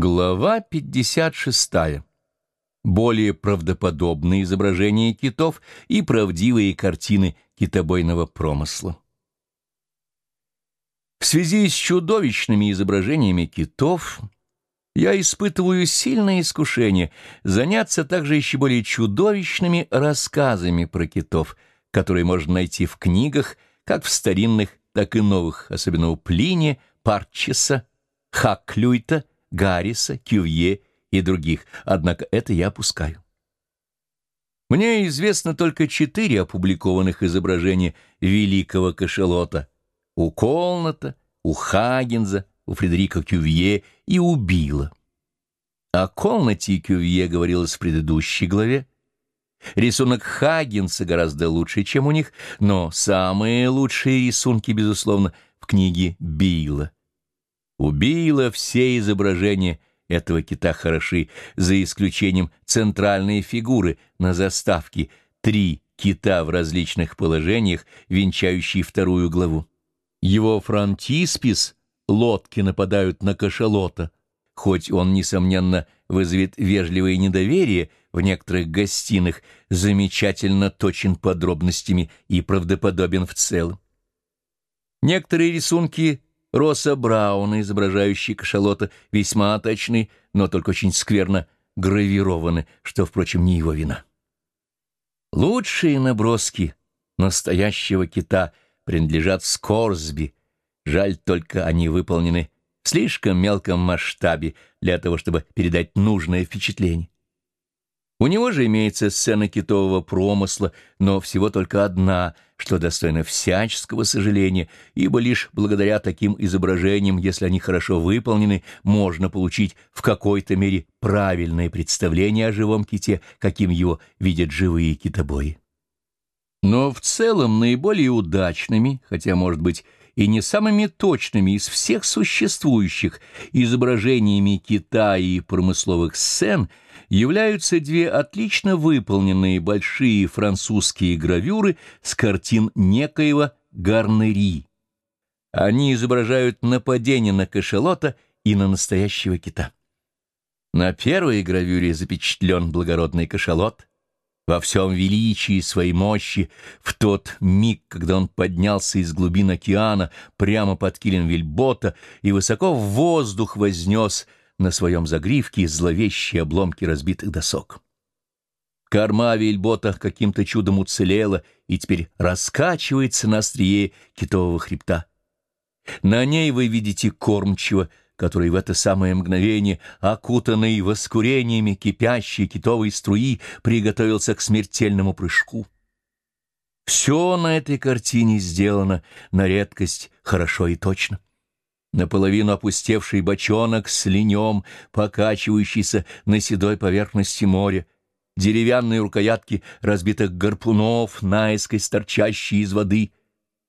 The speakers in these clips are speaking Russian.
Глава 56. Более правдоподобные изображения китов и правдивые картины китобойного промысла. В связи с чудовищными изображениями китов я испытываю сильное искушение заняться также еще более чудовищными рассказами про китов, которые можно найти в книгах, как в старинных, так и новых, особенно у Плиния, Парчеса, Хаклюйта, Гарриса, Кювье и других, однако это я опускаю. Мне известно только четыре опубликованных изображения великого кашелота у Колната, у Хагенза, у Фредерика Кювье и у Билла. О Колнате и Кювье говорилось в предыдущей главе. Рисунок Хагенса гораздо лучше, чем у них, но самые лучшие рисунки, безусловно, в книге Билла. Убило все изображения этого кита хороши, за исключением центральной фигуры на заставке «Три кита в различных положениях, венчающие вторую главу». Его фронтиспис «Лодки нападают на кашалота», хоть он, несомненно, вызовет вежливое недоверие в некоторых гостиных, замечательно точен подробностями и правдоподобен в целом. Некоторые рисунки Росса Брауна, изображающий кашалота, весьма точны, но только очень скверно гравированы, что, впрочем, не его вина. Лучшие наброски настоящего кита принадлежат Скорсби. Жаль только, они выполнены в слишком мелком масштабе для того, чтобы передать нужное впечатление. У него же имеется сцена китового промысла, но всего только одна, что достойно всяческого сожаления, ибо лишь благодаря таким изображениям, если они хорошо выполнены, можно получить в какой-то мере правильное представление о живом ките, каким его видят живые китобои. Но в целом наиболее удачными, хотя, может быть, и не самыми точными из всех существующих изображениями кита и промысловых сцен являются две отлично выполненные большие французские гравюры с картин некоего Гарнери. Они изображают нападение на кашалота и на настоящего кита. На первой гравюре запечатлен благородный кашалот, во всем величии своей мощи, в тот миг, когда он поднялся из глубин океана прямо под килем вельбота и высоко в воздух вознес на своем загривке зловещие обломки разбитых досок. Корма вельбота каким-то чудом уцелела и теперь раскачивается на острие китового хребта. На ней вы видите кормчего, который в это самое мгновение, окутанный воскурениями кипящей китовой струи, приготовился к смертельному прыжку. Все на этой картине сделано на редкость хорошо и точно. Наполовину опустевший бочонок с линем, покачивающийся на седой поверхности моря, деревянные рукоятки разбитых гарпунов, наискось торчащие из воды —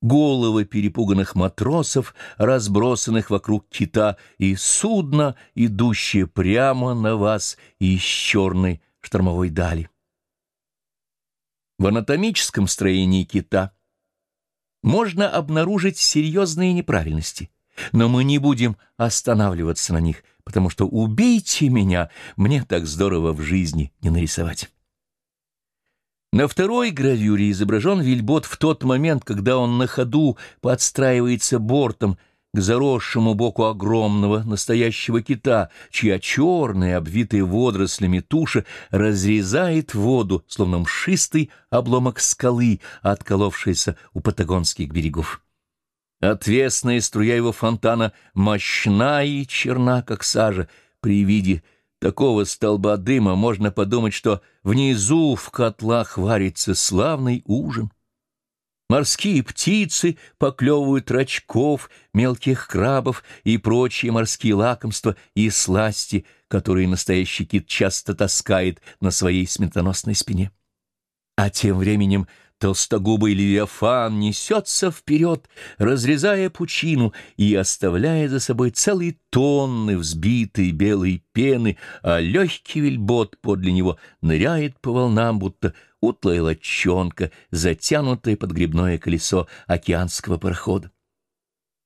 головы перепуганных матросов, разбросанных вокруг кита, и судно, идущее прямо на вас из черной штормовой дали. В анатомическом строении кита можно обнаружить серьезные неправильности, но мы не будем останавливаться на них, потому что «убейте меня» мне так здорово в жизни не нарисовать. На второй гравюре изображен вельбот в тот момент, когда он на ходу подстраивается бортом к заросшему боку огромного настоящего кита, чья черная, обвитая водорослями туша разрезает воду, словно мшистый обломок скалы, отколовшийся у патагонских берегов. Отвесная струя его фонтана мощна и черна, как сажа, при виде такого столба дыма можно подумать, что внизу в котлах варится славный ужин. Морские птицы поклевывают рачков, мелких крабов и прочие морские лакомства и сласти, которые настоящий кит часто таскает на своей сметаносной спине. А тем временем Толстогубый Левиафан несется вперед, разрезая пучину и оставляя за собой целые тонны взбитой белой пены, а легкий вельбот подле него ныряет по волнам, будто утлая лодчонка, затянутая под грибное колесо океанского парохода.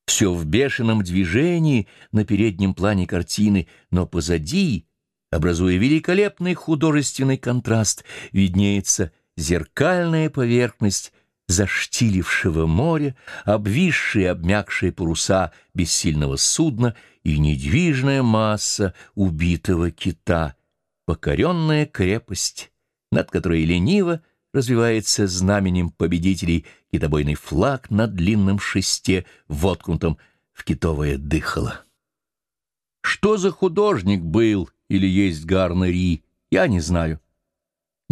Все в бешеном движении на переднем плане картины, но позади, образуя великолепный художественный контраст, виднеется зеркальная поверхность заштилившего моря, обвисшие обмякшие паруса бессильного судна и недвижная масса убитого кита, покоренная крепость, над которой лениво развивается знаменем победителей китобойный флаг на длинном шесте, воткнутом в китовое дыхало. Что за художник был или есть Гарнери, я не знаю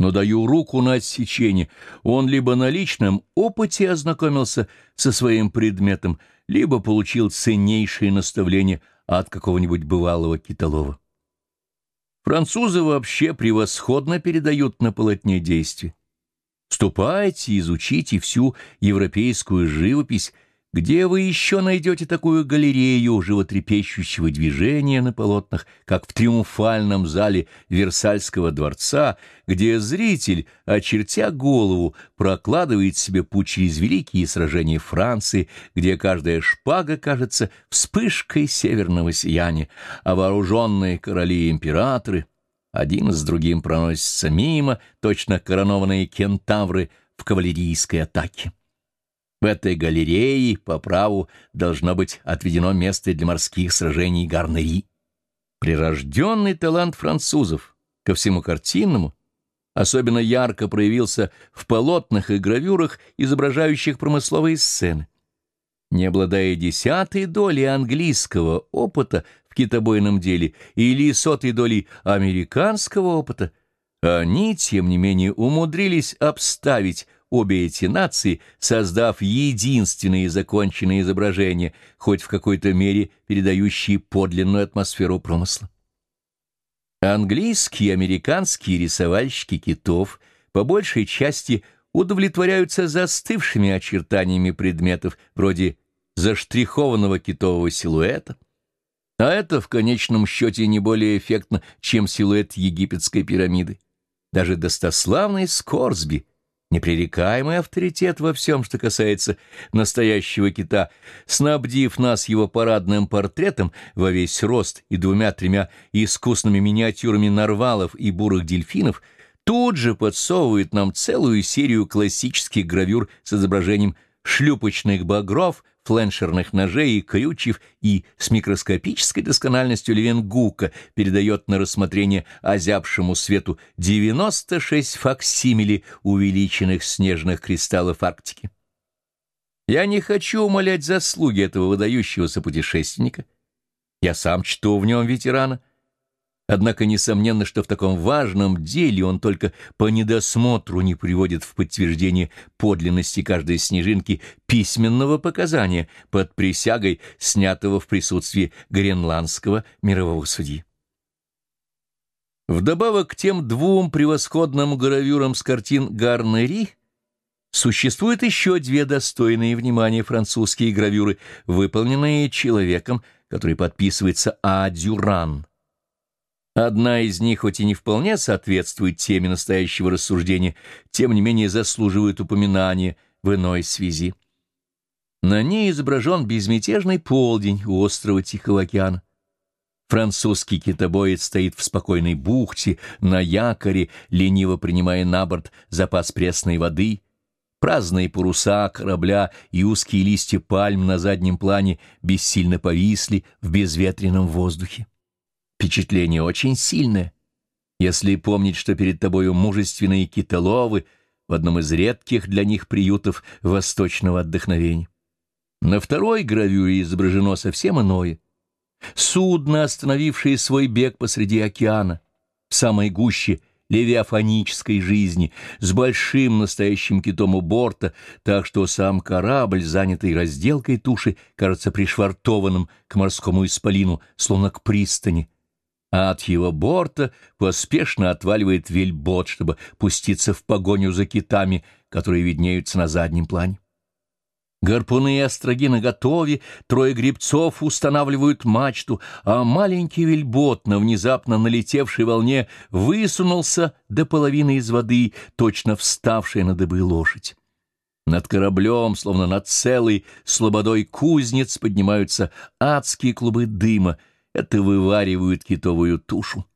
но даю руку на отсечение. Он либо на личном опыте ознакомился со своим предметом, либо получил ценнейшие наставления от какого-нибудь бывалого китолова. Французы вообще превосходно передают на полотне действия. Ступайте, изучите всю европейскую живопись, где вы еще найдете такую галерею животрепещущего движения на полотнах, как в триумфальном зале Версальского дворца, где зритель, очертя голову, прокладывает себе путь через великие сражения Франции, где каждая шпага кажется вспышкой северного сияния, а вооруженные короли и императоры один с другим проносятся мимо, точно коронованные кентавры в кавалерийской атаке. В этой галерее по праву должно быть отведено место для морских сражений Гарнери. Прирожденный талант французов ко всему картинному особенно ярко проявился в полотнах и гравюрах, изображающих промысловые сцены. Не обладая десятой долей английского опыта в китобойном деле или сотой долей американского опыта, они, тем не менее, умудрились обставить обе эти нации, создав единственные законченные изображения, хоть в какой-то мере передающие подлинную атмосферу промысла. Английские и американские рисовальщики китов по большей части удовлетворяются застывшими очертаниями предметов, вроде заштрихованного китового силуэта, а это в конечном счете не более эффектно, чем силуэт египетской пирамиды. Даже достославный Скорсби — непререкаемый авторитет во всем, что касается настоящего кита, снабдив нас его парадным портретом во весь рост и двумя-тремя искусными миниатюрами нарвалов и бурых дельфинов, тут же подсовывает нам целую серию классических гравюр с изображением шлюпочных багров, фленшерных ножей и крючев и с микроскопической доскональностью Левенгука передает на рассмотрение озябшему свету 96 факсимили увеличенных снежных кристаллов Арктики. Я не хочу умолять заслуги этого выдающегося путешественника. Я сам чту в нем ветерана — Однако несомненно, что в таком важном деле он только по недосмотру не приводит в подтверждение подлинности каждой снежинки письменного показания под присягой, снятого в присутствии гренландского мирового судьи. Вдобавок к тем двум превосходным гравюрам с картин Гарнери существуют еще две достойные внимания французские гравюры, выполненные человеком, который подписывается А. Дюран. Одна из них, хоть и не вполне соответствует теме настоящего рассуждения, тем не менее заслуживает упоминания в иной связи. На ней изображен безмятежный полдень у острова Тихого океана. Французский китобоец стоит в спокойной бухте, на якоре, лениво принимая на борт запас пресной воды. Праздные паруса корабля и узкие листья пальм на заднем плане бессильно повисли в безветренном воздухе. Впечатление очень сильное. Если помнить, что перед тобою мужественные китоловы в одном из редких для них приютов восточного отдохновения. На второй гравюре изображено совсем иное. Судно, остановившее свой бег посреди океана, в самой гуще левиафонической жизни, с большим настоящим китом у борта, так что сам корабль, занятый разделкой туши, кажется пришвартованным к морскому исполину, словно к пристани, а от его борта поспешно отваливает вельбот, чтобы пуститься в погоню за китами, которые виднеются на заднем плане. Гарпуны и остроги наготове, трое грибцов устанавливают мачту, а маленький вельбот на внезапно налетевшей волне высунулся до половины из воды, точно вставшая на дыбы лошадь. Над кораблем, словно над целой слободой кузнец, поднимаются адские клубы дыма. Это вываривают китовую тушу.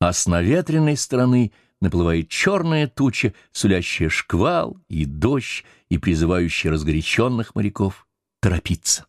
А с наветренной стороны наплывает черная туча, сулящая шквал и дождь, и призывающая разгоряченных моряков торопиться.